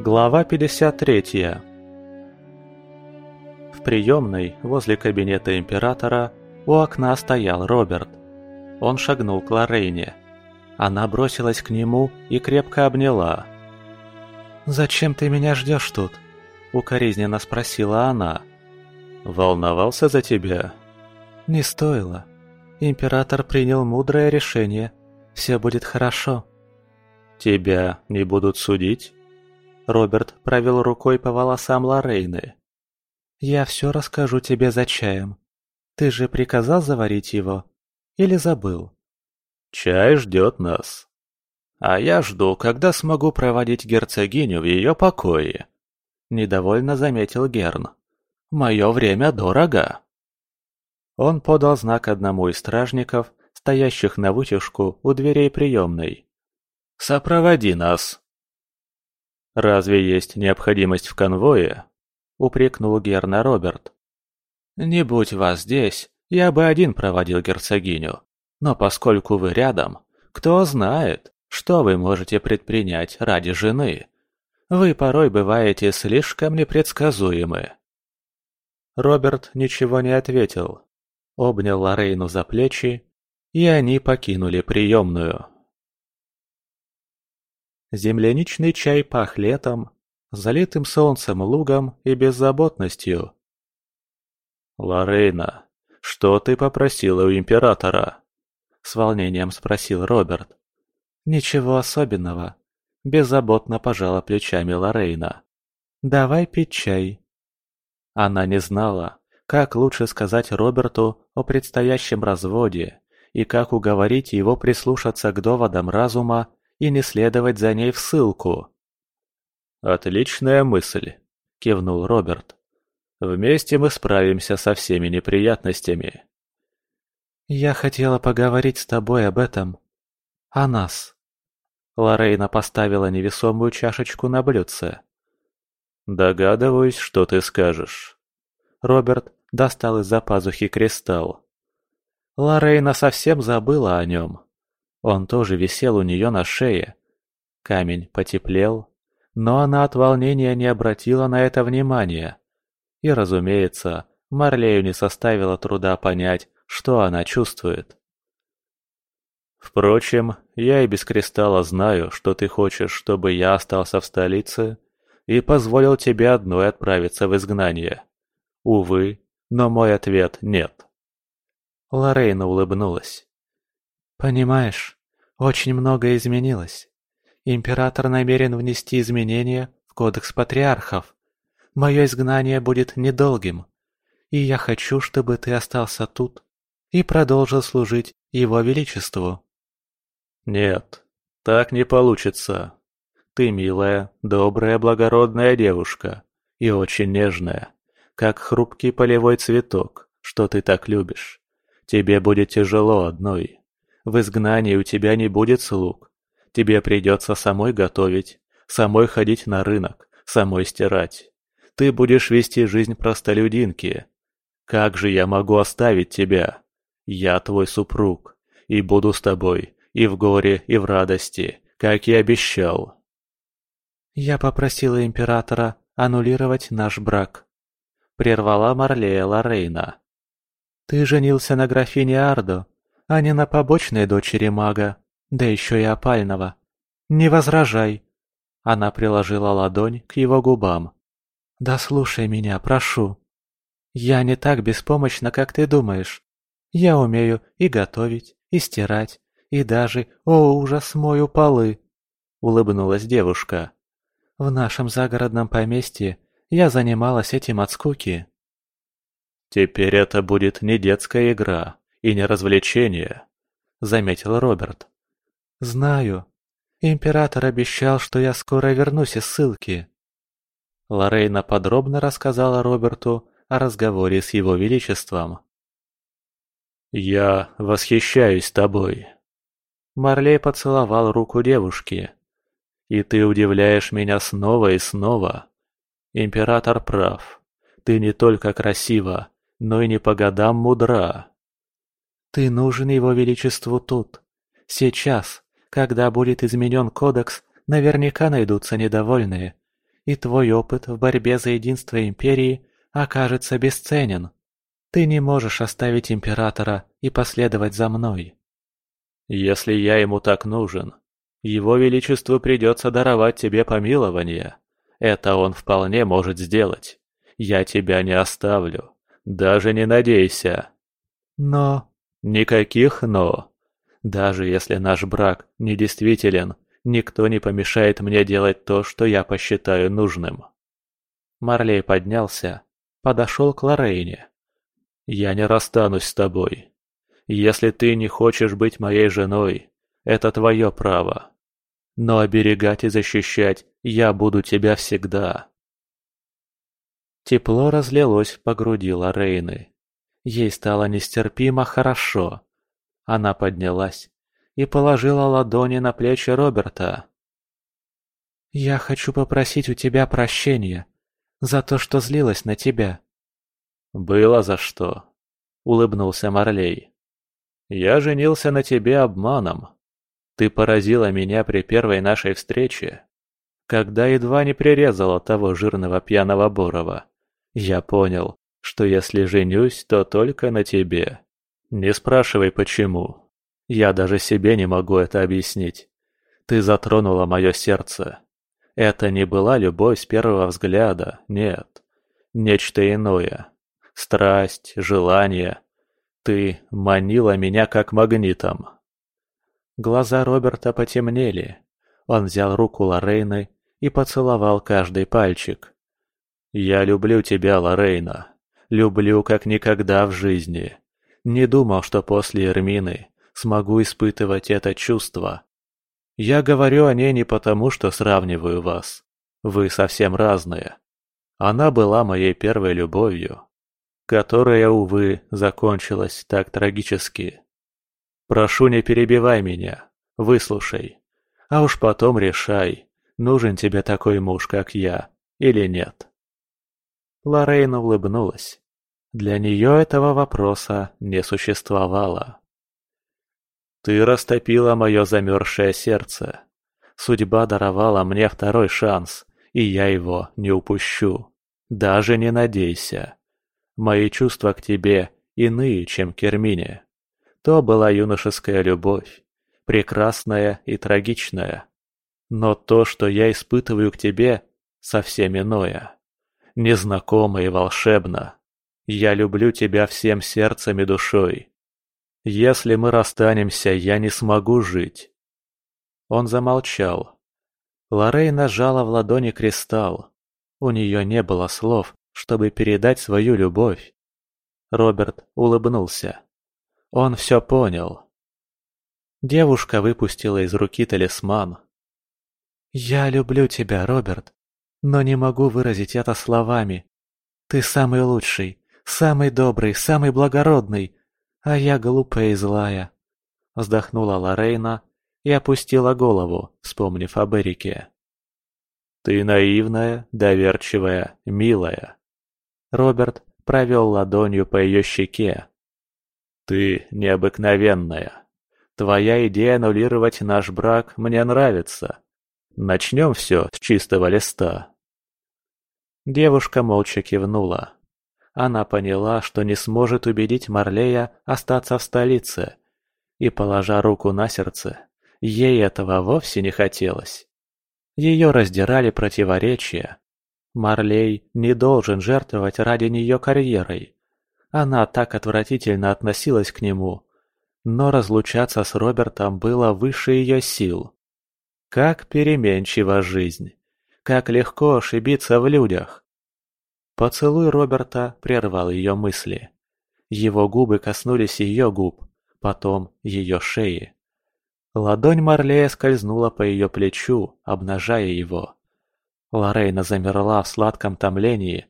Глава 53 В приемной, возле кабинета императора, у окна стоял Роберт. Он шагнул к Лорейне. Она бросилась к нему и крепко обняла. «Зачем ты меня ждешь тут?» – укоризненно спросила она. «Волновался за тебя?» «Не стоило. Император принял мудрое решение. Все будет хорошо». «Тебя не будут судить?» Роберт провел рукой по волосам Лорейны. «Я все расскажу тебе за чаем. Ты же приказал заварить его? Или забыл?» «Чай ждет нас. А я жду, когда смогу проводить герцогиню в ее покое», — недовольно заметил Герн. «Мое время дорого». Он подал знак одному из стражников, стоящих на вытяжку у дверей приемной. «Сопроводи нас!» «Разве есть необходимость в конвое?» — упрекнул Герна Роберт. «Не будь вас здесь, я бы один проводил герцогиню. Но поскольку вы рядом, кто знает, что вы можете предпринять ради жены. Вы порой бываете слишком непредсказуемы». Роберт ничего не ответил, обнял Лорейну за плечи, и они покинули приемную. Земляничный чай пах летом, залитым солнцем лугом и беззаботностью. «Лорейна, что ты попросила у императора?» — с волнением спросил Роберт. «Ничего особенного», — беззаботно пожала плечами Лорейна. «Давай пить чай». Она не знала, как лучше сказать Роберту о предстоящем разводе и как уговорить его прислушаться к доводам разума и не следовать за ней в ссылку. «Отличная мысль», — кивнул Роберт. Вместе мы справимся со всеми неприятностями. Я хотела поговорить с тобой об этом. О нас. Лорейна поставила невесомую чашечку на блюдце. Догадываюсь, что ты скажешь. Роберт достал из-за пазухи кристалл. Лорейна совсем забыла о нем. Он тоже висел у нее на шее. Камень потеплел, но она от волнения не обратила на это внимания. И, разумеется, Марлею не составило труда понять, что она чувствует. «Впрочем, я и без кристалла знаю, что ты хочешь, чтобы я остался в столице и позволил тебе одной отправиться в изгнание. Увы, но мой ответ – нет». Лорейна улыбнулась. «Понимаешь, очень многое изменилось. Император намерен внести изменения в Кодекс Патриархов. Мое изгнание будет недолгим, и я хочу, чтобы ты остался тут и продолжил служить Его Величеству». «Нет, так не получится. Ты милая, добрая, благородная девушка и очень нежная, как хрупкий полевой цветок, что ты так любишь. Тебе будет тяжело одной. В изгнании у тебя не будет слуг. Тебе придется самой готовить, самой ходить на рынок, самой стирать. Ты будешь вести жизнь простолюдинки. Как же я могу оставить тебя? Я твой супруг, и буду с тобой и в горе, и в радости, как и обещал. Я попросила императора аннулировать наш брак. Прервала Марлея Лорейна. Ты женился на графине Ардо, а не на побочной дочери мага, да еще и опального. Не возражай. Она приложила ладонь к его губам. Да слушай меня, прошу. Я не так беспомощна, как ты думаешь. Я умею и готовить, и стирать, и даже, о ужас, мою полы!» Улыбнулась девушка. «В нашем загородном поместье я занималась этим от скуки». «Теперь это будет не детская игра и не развлечение», — заметил Роберт. «Знаю. Император обещал, что я скоро вернусь из ссылки. Лорейна подробно рассказала Роберту о разговоре с его величеством. «Я восхищаюсь тобой». Марлей поцеловал руку девушки. «И ты удивляешь меня снова и снова. Император прав. Ты не только красива, но и не по годам мудра». «Ты нужен его величеству тут. Сейчас, когда будет изменен кодекс, наверняка найдутся недовольные. и твой опыт в борьбе за единство Империи окажется бесценен. Ты не можешь оставить Императора и последовать за мной. Если я ему так нужен, его Величеству придется даровать тебе помилование. Это он вполне может сделать. Я тебя не оставлю. Даже не надейся. Но... Никаких «но». Даже если наш брак недействителен, никто не помешает мне делать то, что я посчитаю нужным. Марлей поднялся, подошел к Лорейне. «Я не расстанусь с тобой. Если ты не хочешь быть моей женой, это твое право. Но оберегать и защищать я буду тебя всегда». Тепло разлилось по груди Лорейны. Ей стало нестерпимо хорошо. Она поднялась и положила ладони на плечи Роберта. «Я хочу попросить у тебя прощения за то, что злилась на тебя». «Было за что», — улыбнулся Марлей. «Я женился на тебе обманом. Ты поразила меня при первой нашей встрече, когда едва не прирезала того жирного пьяного Борова. Я понял, что если женюсь, то только на тебе. Не спрашивай, почему. Я даже себе не могу это объяснить. Ты затронула мое сердце. Это не была любовь с первого взгляда, нет. Нечто иное. Страсть, желание. Ты манила меня как магнитом. Глаза Роберта потемнели. Он взял руку Лорейны и поцеловал каждый пальчик. «Я люблю тебя, Лорейна. Люблю как никогда в жизни. Не думал, что после Эрмины смогу испытывать это чувство. Я говорю о ней не потому, что сравниваю вас. Вы совсем разные. Она была моей первой любовью, которая, увы, закончилась так трагически. Прошу, не перебивай меня, выслушай, а уж потом решай, нужен тебе такой муж, как я, или нет. Лорейна улыбнулась. Для нее этого вопроса не существовало. «Ты растопила мое замерзшее сердце. Судьба даровала мне второй шанс, и я его не упущу. Даже не надейся. Мои чувства к тебе иные, чем к Эрмине. То была юношеская любовь, прекрасная и трагичная. Но то, что я испытываю к тебе, совсем иное. Незнакомо и волшебно. Я люблю тебя всем сердцем и душой. Если мы расстанемся, я не смогу жить. Он замолчал. Лорей нажала в ладони кристалл. У нее не было слов, чтобы передать свою любовь. Роберт улыбнулся. Он все понял. Девушка выпустила из руки талисман. «Я люблю тебя, Роберт, но не могу выразить это словами. Ты самый лучший, самый добрый, самый благородный, а я глупая и злая». Вздохнула Лорейна и опустила голову, вспомнив об Эрике. «Ты наивная, доверчивая, милая», Роберт провел ладонью по ее щеке. «Ты необыкновенная. Твоя идея аннулировать наш брак мне нравится. Начнем все с чистого листа». Девушка молча кивнула. Она поняла, что не сможет убедить Марлея остаться в столице, и, положа руку на сердце, ей этого вовсе не хотелось. Ее раздирали противоречия, Марлей не должен жертвовать ради нее карьерой. Она так отвратительно относилась к нему. Но разлучаться с Робертом было выше ее сил. Как переменчива жизнь. Как легко ошибиться в людях. Поцелуй Роберта прервал ее мысли. Его губы коснулись ее губ, потом ее шеи. Ладонь Марлея скользнула по ее плечу, обнажая его. Лорейна замерла в сладком томлении.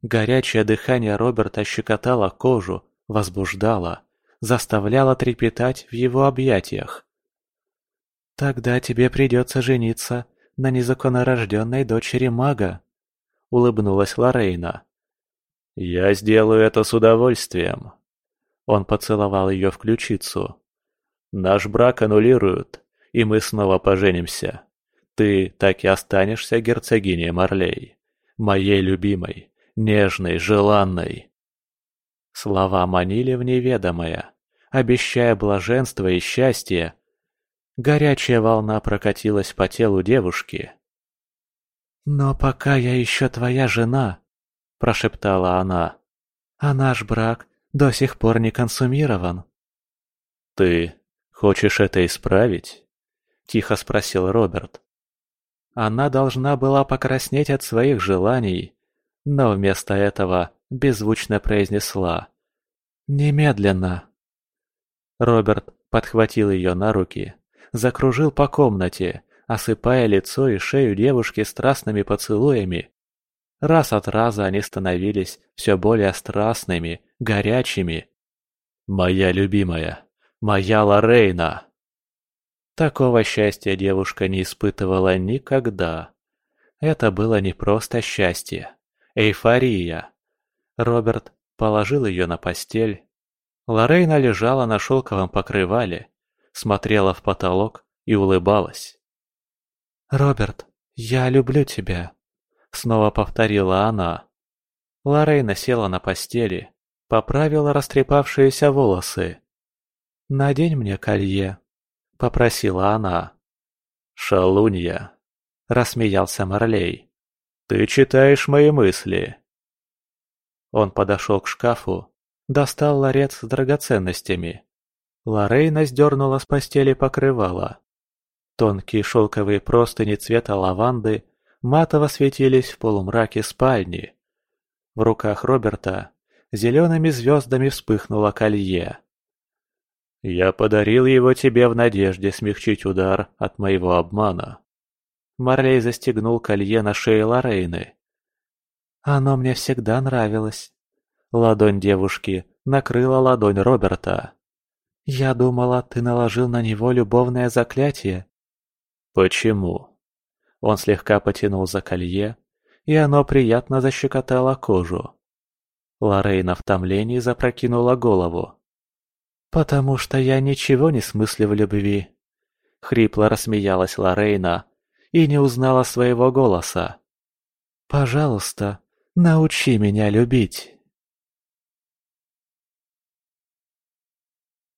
Горячее дыхание Роберта щекотало кожу, возбуждало, заставляло трепетать в его объятиях. «Тогда тебе придется жениться на незаконнорожденной дочери мага», — улыбнулась Лорейна. «Я сделаю это с удовольствием». Он поцеловал ее в ключицу. «Наш брак аннулируют, и мы снова поженимся. Ты так и останешься герцогиней Марлей, моей любимой, нежной, желанной. Слова манили в неведомое, обещая блаженство и счастье. Горячая волна прокатилась по телу девушки. «Но пока я еще твоя жена», – прошептала она, – «а наш брак до сих пор не консумирован». «Ты хочешь это исправить?» – тихо спросил Роберт. Она должна была покраснеть от своих желаний, но вместо этого беззвучно произнесла «Немедленно». Роберт подхватил ее на руки, закружил по комнате, осыпая лицо и шею девушки страстными поцелуями. Раз от раза они становились все более страстными, горячими. «Моя любимая, моя Лорейна!» Такого счастья девушка не испытывала никогда. Это было не просто счастье, эйфория. Роберт положил ее на постель. Лорейна лежала на шелковом покрывале, смотрела в потолок и улыбалась. «Роберт, я люблю тебя», — снова повторила она. Лорейна села на постели, поправила растрепавшиеся волосы. «Надень мне колье», — попросила она. «Шалунья», — рассмеялся Марлей. «Ты читаешь мои мысли». Он подошел к шкафу, достал ларец с драгоценностями. Лорейна сдернула с постели покрывало. Тонкие шелковые простыни цвета лаванды матово светились в полумраке спальни. В руках Роберта зелеными звездами вспыхнуло колье. «Я подарил его тебе в надежде смягчить удар от моего обмана». Марлей застегнул колье на шее Лорейны. «Оно мне всегда нравилось». Ладонь девушки накрыла ладонь Роберта. «Я думала, ты наложил на него любовное заклятие». «Почему?» Он слегка потянул за колье, и оно приятно защекотало кожу. Лорейна в томлении запрокинула голову. «Потому что я ничего не смыслю в любви», — хрипло рассмеялась Лорейна и не узнала своего голоса. «Пожалуйста, научи меня любить».